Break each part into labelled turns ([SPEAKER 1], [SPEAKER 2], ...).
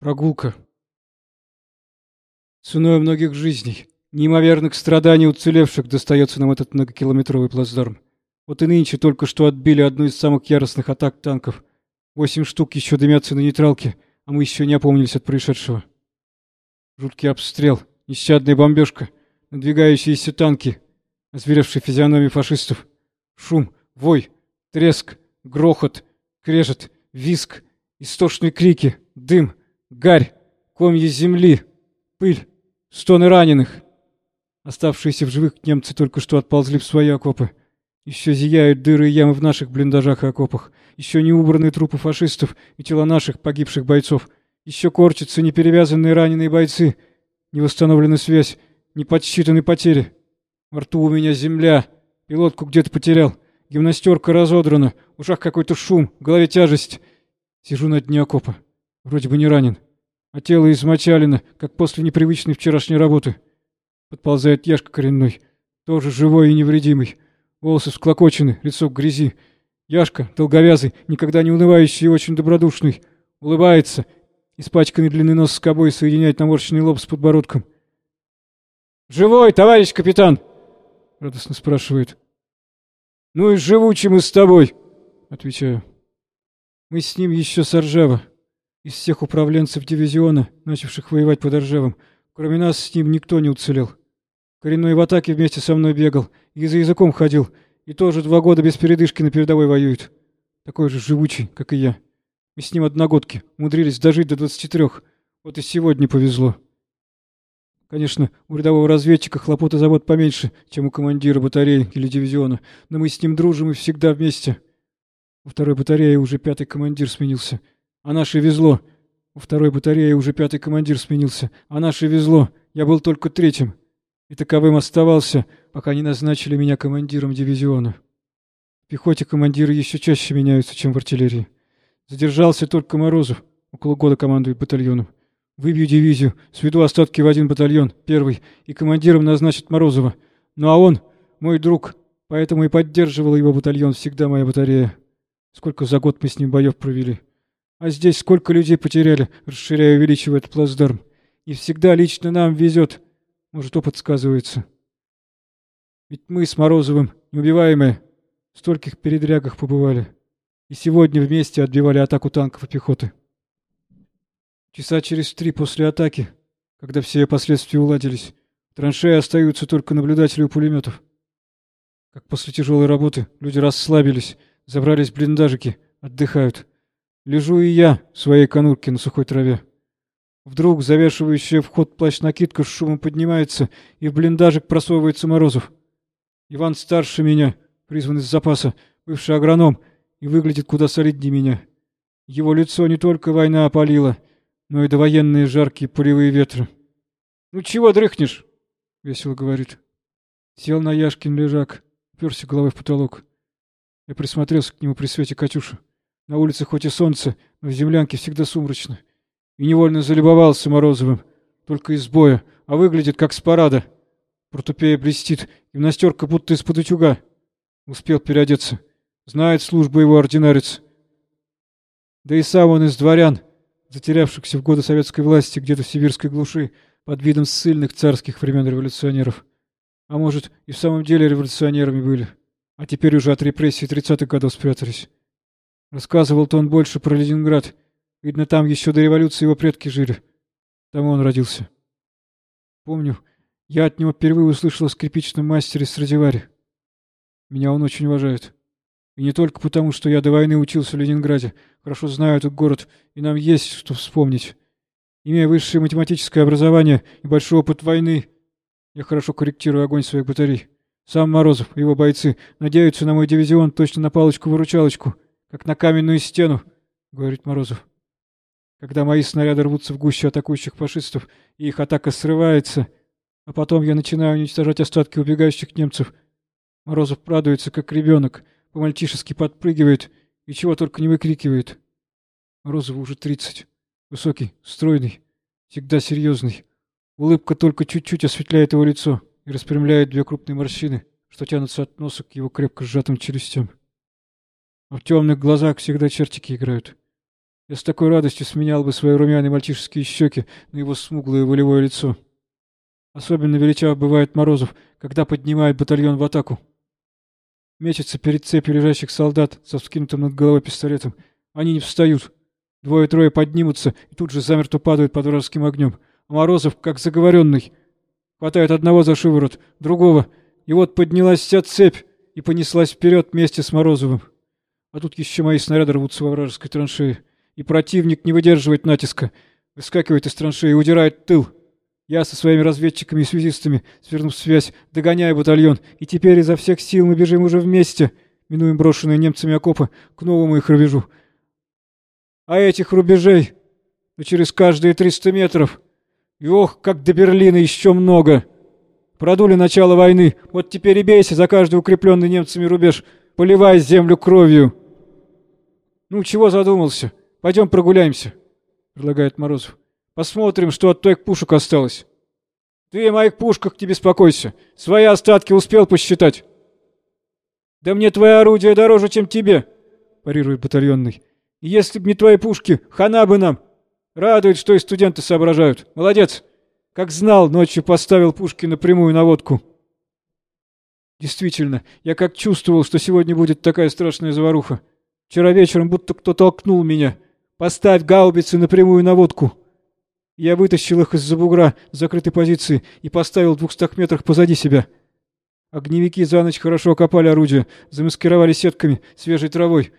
[SPEAKER 1] Прогулка. Ценой многих жизней, неимоверных страданий уцелевших достается нам этот многокилометровый плацдарм. Вот и нынче только что отбили одну из самых яростных атак танков. Восемь штук еще дымятся на нейтралке, а мы еще не опомнились от происшедшего. Жуткий обстрел, нещадная бомбежка, надвигающиеся танки, озверевшие физиономии фашистов. Шум, вой, треск, грохот, крежет, виск, истошные крики, дым — гарь, комья земли, пыль, стоны раненых. Оставшиеся в живых немцы только что отползли в свои окопы. Еще зияют дыры и ямы в наших блиндажах и окопах. Еще не убранные трупы фашистов и тела наших погибших бойцов. Еще корчатся неперевязанные раненые бойцы. Не восстановлена связь, не подсчитаны потери. Во рту у меня земля. Пилотку где-то потерял. Гимнастерка разодрана. В ушах какой-то шум, в голове тяжесть. Сижу на дне окопа. Вроде бы не ранен. А тело измочалено, как после непривычной вчерашней работы. Подползает Яшка коренной. Тоже живой и невредимый. Волосы всклокочены, лицо в грязи. Яшка, долговязый, никогда не унывающий и очень добродушный. Улыбается. Испачканный длинный нос с кобой соединяет наморщенный лоб с подбородком. «Живой, товарищ капитан!» — радостно спрашивает. «Ну и живучи мы с тобой!» — отвечаю. Мы с ним еще с Ржава. Из всех управленцев дивизиона, начавших воевать под Ржевом, кроме нас с ним никто не уцелел. Коренной в атаке вместе со мной бегал, и за языком ходил, и тоже два года без передышки на передовой воюет. Такой же живучий, как и я. Мы с ним одногодки, умудрились дожить до двадцати трех. Вот и сегодня повезло. Конечно, у рядового разведчика хлопот и забот поменьше, чем у командира батареи или дивизиона, но мы с ним дружим и всегда вместе. Во второй батарее уже пятый командир сменился — а наше везло. У второй батареи уже пятый командир сменился. А наше везло. Я был только третьим. И таковым оставался, пока не назначили меня командиром дивизиона. В пехоте командиры еще чаще меняются, чем в артиллерии. Задержался только Морозов. Около года командует батальоном. Выбью дивизию, сведу остатки в один батальон, первый, и командиром назначат Морозова. Ну а он, мой друг, поэтому и поддерживал его батальон всегда моя батарея. Сколько за год мы с ним боев провели. А здесь сколько людей потеряли, расширяя и увеличивая этот плацдарм. И всегда лично нам везет. Может, опыт сказывается. Ведь мы с Морозовым, неубиваемые, в стольких передрягах побывали. И сегодня вместе отбивали атаку танков и пехоты. Часа через три после атаки, когда все последствия уладились, в траншеи остаются только наблюдатели у пулеметов. Как после тяжелой работы люди расслабились, забрались в блиндажики, отдыхают. Лежу и я в своей конурке на сухой траве. Вдруг завешивающая вход плащ-накидка с шумом поднимается, и в блиндажик просовывается Морозов. Иван старше меня, призван из запаса, бывший агроном, и выглядит куда солиднее меня. Его лицо не только война опалила, но и довоенные жаркие пулевые ветры. — Ну чего дрыхнешь? — весело говорит. Сел на Яшкин лежак, уперся головой в потолок. Я присмотрелся к нему при свете Катюши. На улице хоть и солнце, но в землянке всегда сумрачно. И невольно залюбовался Морозовым. Только из боя, а выглядит как с парада. Портупея блестит, гимнастерка будто из-под утюга. Успел переодеться. Знает службу его ординарец. Да и сам он из дворян, затерявшихся в годы советской власти где-то в сибирской глуши, под видом ссыльных царских времен революционеров. А может, и в самом деле революционерами были. А теперь уже от репрессий тридцатых годов спрятались. Рассказывал-то он больше про Ленинград. Видно, там еще до революции его предки жили. Там он родился. Помню, я от него впервые услышал о скрипичном мастере Страдивари. Меня он очень уважает. И не только потому, что я до войны учился в Ленинграде, хорошо знаю этот город, и нам есть что вспомнить. Имея высшее математическое образование и большой опыт войны, я хорошо корректирую огонь своих батарей. Сам Морозов и его бойцы надеются на мой дивизион точно на палочку-выручалочку — как на каменную стену, — говорит Морозов. Когда мои снаряды рвутся в гущу атакующих фашистов, и их атака срывается, а потом я начинаю уничтожать остатки убегающих немцев, Морозов радуется, как ребенок, по-мальчишески подпрыгивает и чего только не выкрикивает. Морозову уже тридцать. Высокий, стройный, всегда серьезный. Улыбка только чуть-чуть осветляет его лицо и распрямляет две крупные морщины, что тянутся от носа к его крепко сжатым челюстям. В темных глазах всегда чертики играют. Я с такой радостью сменял бы свои румяные мальчишеские щеки на его смуглое волевое лицо. Особенно величав бывает Морозов, когда поднимает батальон в атаку. Мечется перед цепью лежащих солдат со вскинутым над головой пистолетом. Они не встают. Двое-трое поднимутся и тут же замертво падают под вражеским огнем. А Морозов, как заговоренный, хватает одного за шиворот, другого. И вот поднялась вся цепь и понеслась вперед вместе с Морозовым. А тут еще мои снаряды рвутся во вражеской траншее. И противник не выдерживает натиска. Выскакивает из траншеи и удирает тыл. Я со своими разведчиками и связистами, свернув связь, догоняю батальон, и теперь изо всех сил мы бежим уже вместе, минуем брошенные немцами окопы, к новому их рубежу. А этих рубежей ну, через каждые триста метров. И ох, как до Берлина еще много. Продули начало войны, вот теперь и бейся за каждый укрепленный немцами рубеж, поливай землю кровью. Ну, чего задумался? Пойдем прогуляемся, предлагает Морозов. Посмотрим, что от твоих пушек осталось. Ты о моих пушках не беспокойся. Свои остатки успел посчитать. Да мне твои орудия дороже, чем тебе, парирует батальонный. Если б не твои пушки, хана бы нам. Радует, что и студенты соображают. Молодец. Как знал, ночью поставил пушки на прямую наводку. Действительно, я как чувствовал, что сегодня будет такая страшная заваруха. Вчера вечером будто кто толкнул меня. Поставь гаубицы на прямую наводку. Я вытащил их из-за бугра закрытой позиции и поставил в двухстах метрах позади себя. Огневики за ночь хорошо окопали орудия, замаскировали сетками, свежей травой.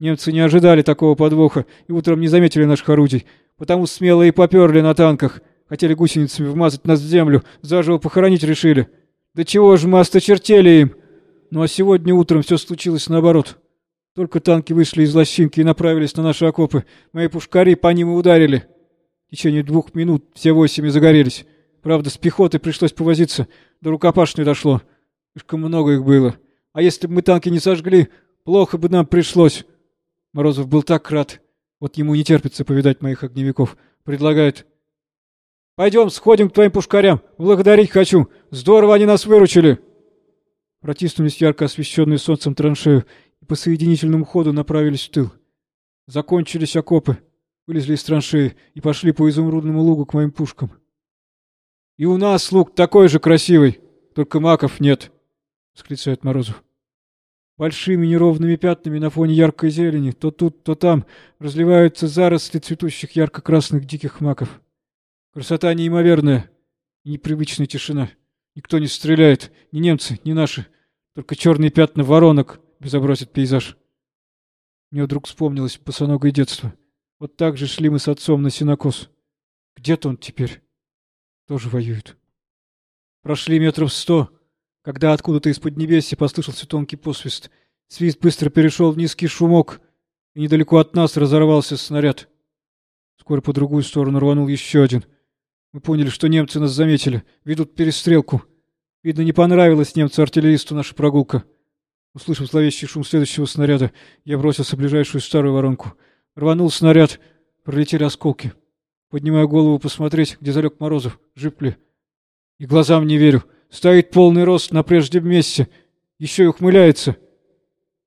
[SPEAKER 1] Немцы не ожидали такого подвоха и утром не заметили наших орудий, потому смело и поперли на танках. Хотели гусеницами вмазать нас в землю, заживо похоронить решили. Да чего же мы осточертели им? Ну а сегодня утром все случилось наоборот. Только танки вышли из лощинки и направились на наши окопы. Мои пушкари по ним и ударили. В течение двух минут все восемь загорелись. Правда, с пехотой пришлось повозиться. До рукопашной дошло. Слишком много их было. А если бы мы танки не сожгли, плохо бы нам пришлось. Морозов был так рад. Вот ему не терпится повидать моих огневиков. Предлагает. Пойдем, сходим к твоим пушкарям. Благодарить хочу. Здорово они нас выручили. Протиснулись ярко освещенные солнцем траншею и по соединительному ходу направились в тыл. Закончились окопы вылезли из траншеи и пошли по изумрудному лугу к моим пушкам. «И у нас луг такой же красивый, только маков нет!» — восклицает Морозов. Большими неровными пятнами на фоне яркой зелени то тут, то там разливаются заросли цветущих ярко-красных диких маков. Красота неимоверная непривычная тишина. Никто не стреляет, ни немцы, ни наши. Только черные пятна воронок безобразят пейзаж. Мне вдруг вспомнилось босоногое детство. Вот так же шли мы с отцом на синокос. Где-то он теперь. Тоже воюет. Прошли метров сто, когда откуда-то из-под небеси послышался тонкий посвист. Свист быстро перешел в низкий шумок, и недалеко от нас разорвался снаряд. Скоро по другую сторону рванул еще один. Мы поняли, что немцы нас заметили, ведут перестрелку. Видно, не понравилась немцу-артиллеристу наша прогулка. Услышав зловещий шум следующего снаряда, я бросился в ближайшую старую воронку — Рванул снаряд, пролетели осколки. Поднимаю голову посмотреть, где залег Морозов, жив ли. И глазам не верю. Стоит полный рост на прежнем месте. Еще и ухмыляется.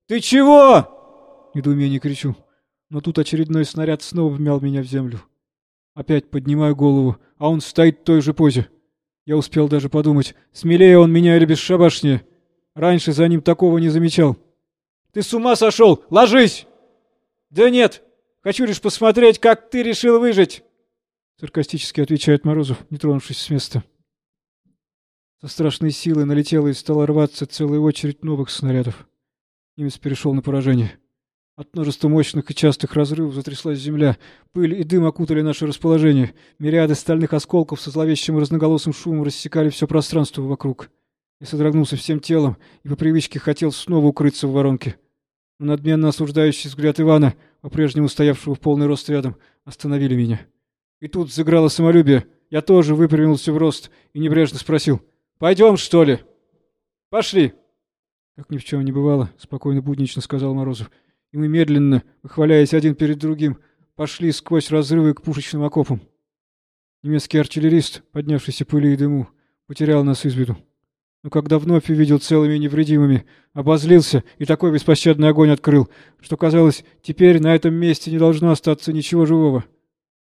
[SPEAKER 1] «Ты чего?» Недоумение кричу. Но тут очередной снаряд снова вмял меня в землю. Опять поднимаю голову, а он стоит в той же позе. Я успел даже подумать, смелее он меня или бесшабашнее. Раньше за ним такого не замечал. «Ты с ума сошел! Ложись!» «Да нет, Хочу лишь посмотреть, как ты решил выжить!» Саркастически отвечает Морозов, не тронувшись с места. Со страшной силой налетела и стала рваться целая очередь новых снарядов. Немец перешел на поражение. От множества мощных и частых разрывов затряслась земля. Пыль и дым окутали наше расположение. Мириады стальных осколков со зловещим разноголосым шумом рассекали все пространство вокруг. Я содрогнулся всем телом и по привычке хотел снова укрыться в воронке. Но надменно осуждающий взгляд Ивана по-прежнему стоявшего в полный рост рядом, остановили меня. И тут заграло самолюбие. Я тоже выпрямился в рост и небрежно спросил. «Пойдем, что ли?» «Пошли!» Как ни в чем не бывало, спокойно буднично сказал Морозов. И мы медленно, выхваляясь один перед другим, пошли сквозь разрывы к пушечным окопам. Немецкий артиллерист, поднявшийся пыли и дыму, потерял нас из виду. Но когда вновь увидел целыми и невредимыми, обозлился и такой беспощадный огонь открыл, что казалось, теперь на этом месте не должно остаться ничего живого.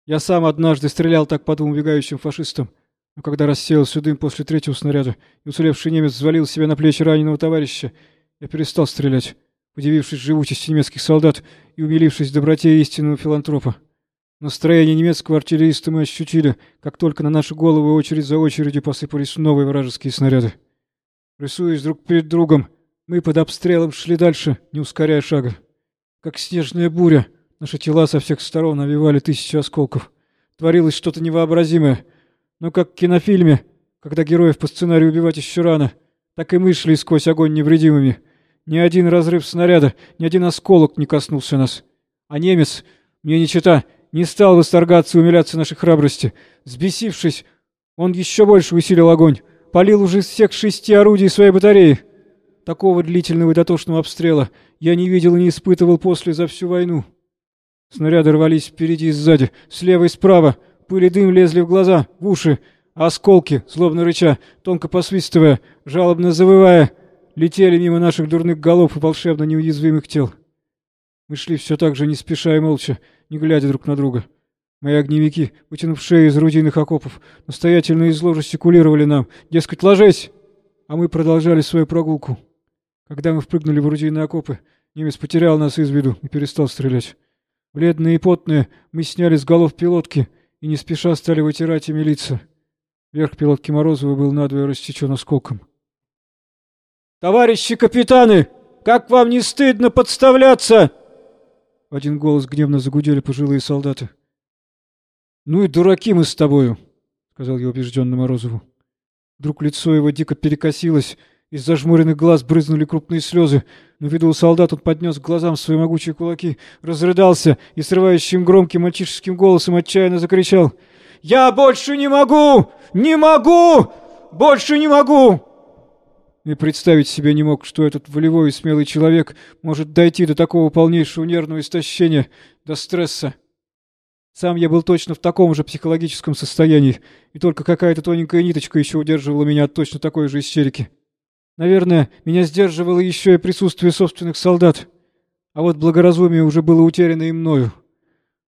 [SPEAKER 1] Я сам однажды стрелял так по двум убегающим фашистам, но когда рассеялся дым после третьего снаряда, и уцелевший немец взвалил себя на плечи раненого товарища, я перестал стрелять, удивившись живучести немецких солдат и умилившись доброте истинного филантропа. Настроение немецкого артиллериста мы ощутили, как только на наши головы очередь за очередью посыпались новые вражеские снаряды. Рисуясь друг перед другом, мы под обстрелом шли дальше, не ускоряя шага. Как снежная буря, наши тела со всех сторон навивали тысячи осколков. Творилось что-то невообразимое. Но как в кинофильме, когда героев по сценарию убивать еще рано, так и мы шли сквозь огонь невредимыми. Ни один разрыв снаряда, ни один осколок не коснулся нас. А немец, мне не чита, не стал восторгаться и умиляться нашей храбрости. Сбесившись, он еще больше усилил огонь, полил уже из всех шести орудий своей батареи. Такого длительного и дотошного обстрела я не видел и не испытывал после за всю войну. Снаряды рвались впереди и сзади, слева и справа, пыль и дым лезли в глаза, в уши, осколки, злобно рыча, тонко посвистывая, жалобно завывая, летели мимо наших дурных голов и волшебно неуязвимых тел. Мы шли все так же, не спеша и молча, не глядя друг на друга. Мои огневики, вытянув шеи из рудийных окопов, настоятельно и зло жестикулировали нам, дескать, ложись! А мы продолжали свою прогулку. Когда мы впрыгнули в рудийные окопы, немец потерял нас из виду и перестал стрелять. Бледные и потные, мы сняли с голов пилотки и не спеша стали вытирать ими лица. Верх пилотки Морозова был надвое рассечен осколком. «Товарищи капитаны, как вам не стыдно подставляться?» Один голос гневно загудели пожилые солдаты. «Ну и дураки мы с тобою», — сказал я убежденно Морозову. Вдруг лицо его дико перекосилось, из зажмуренных глаз брызнули крупные слезы. Но виду у солдат он поднес к глазам свои могучие кулаки, разрыдался и срывающим громким мальчишеским голосом отчаянно закричал. «Я больше не могу! Не могу! Больше не могу!» И представить себе не мог, что этот волевой и смелый человек может дойти до такого полнейшего нервного истощения, до стресса. Сам я был точно в таком же психологическом состоянии, и только какая-то тоненькая ниточка еще удерживала меня от точно такой же истерики. Наверное, меня сдерживало еще и присутствие собственных солдат. А вот благоразумие уже было утеряно и мною.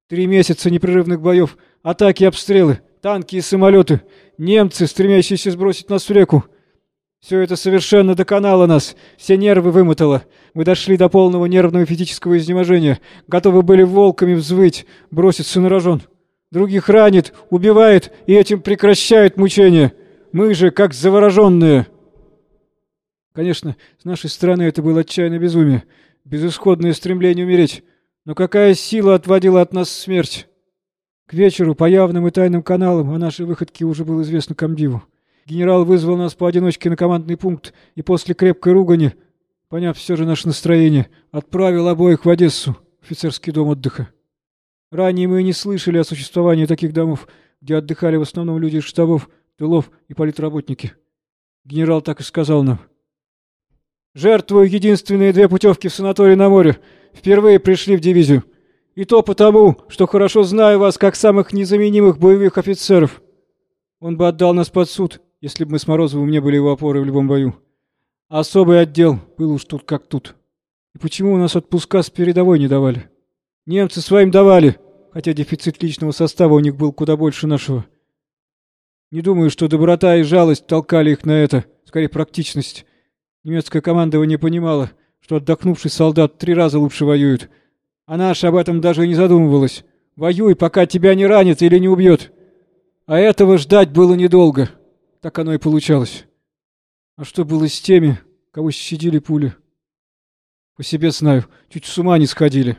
[SPEAKER 1] Три месяца непрерывных боев, атаки обстрелы, танки и самолеты, немцы, стремящиеся сбросить нас в реку — все это совершенно доконало нас, все нервы вымотало. Мы дошли до полного нервного физического изнеможения, готовы были волками взвыть, броситься на рожон. Других ранит, убивает и этим прекращает мучения. Мы же как завороженные. Конечно, с нашей стороны это было отчаянное безумие, безысходное стремление умереть. Но какая сила отводила от нас смерть? К вечеру по явным и тайным каналам о нашей выходке уже было известно комдиву. Генерал вызвал нас поодиночке на командный пункт и после крепкой ругани, поняв все же наше настроение, отправил обоих в Одессу, офицерский дом отдыха. Ранее мы не слышали о существовании таких домов, где отдыхали в основном люди из штабов, тылов и политработники. Генерал так и сказал нам. «Жертвую единственные две путевки в санаторий на море. Впервые пришли в дивизию. И то потому, что хорошо знаю вас как самых незаменимых боевых офицеров. Он бы отдал нас под суд, если бы мы с Морозовым не были его опорой в любом бою. особый отдел был уж тут как тут. И почему у нас отпуска с передовой не давали? Немцы своим давали, хотя дефицит личного состава у них был куда больше нашего. Не думаю, что доброта и жалость толкали их на это, скорее практичность. Немецкое командование понимало, что отдохнувший солдат три раза лучше воюет. А наш об этом даже и не задумывалась. Воюй, пока тебя не ранит или не убьет. А этого ждать было недолго. Так оно и получалось. А что было с теми, кого щадили пули? По себе знаю, чуть с ума не сходили.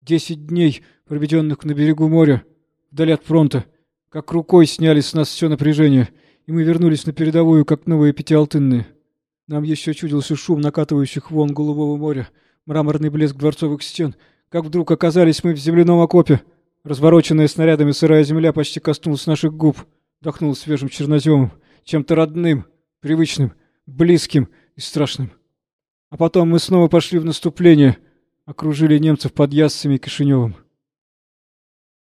[SPEAKER 1] Десять дней, проведенных на берегу моря, вдали от фронта, как рукой сняли с нас все напряжение, и мы вернулись на передовую, как новые пятиалтынные. Нам еще чудился шум накатывающих вон голубого моря, мраморный блеск дворцовых стен, как вдруг оказались мы в земляном окопе. Развороченная снарядами сырая земля почти коснулась наших губ вдохнул свежим черноземом, чем-то родным, привычным, близким и страшным. А потом мы снова пошли в наступление, окружили немцев под Яссами и Кишиневым.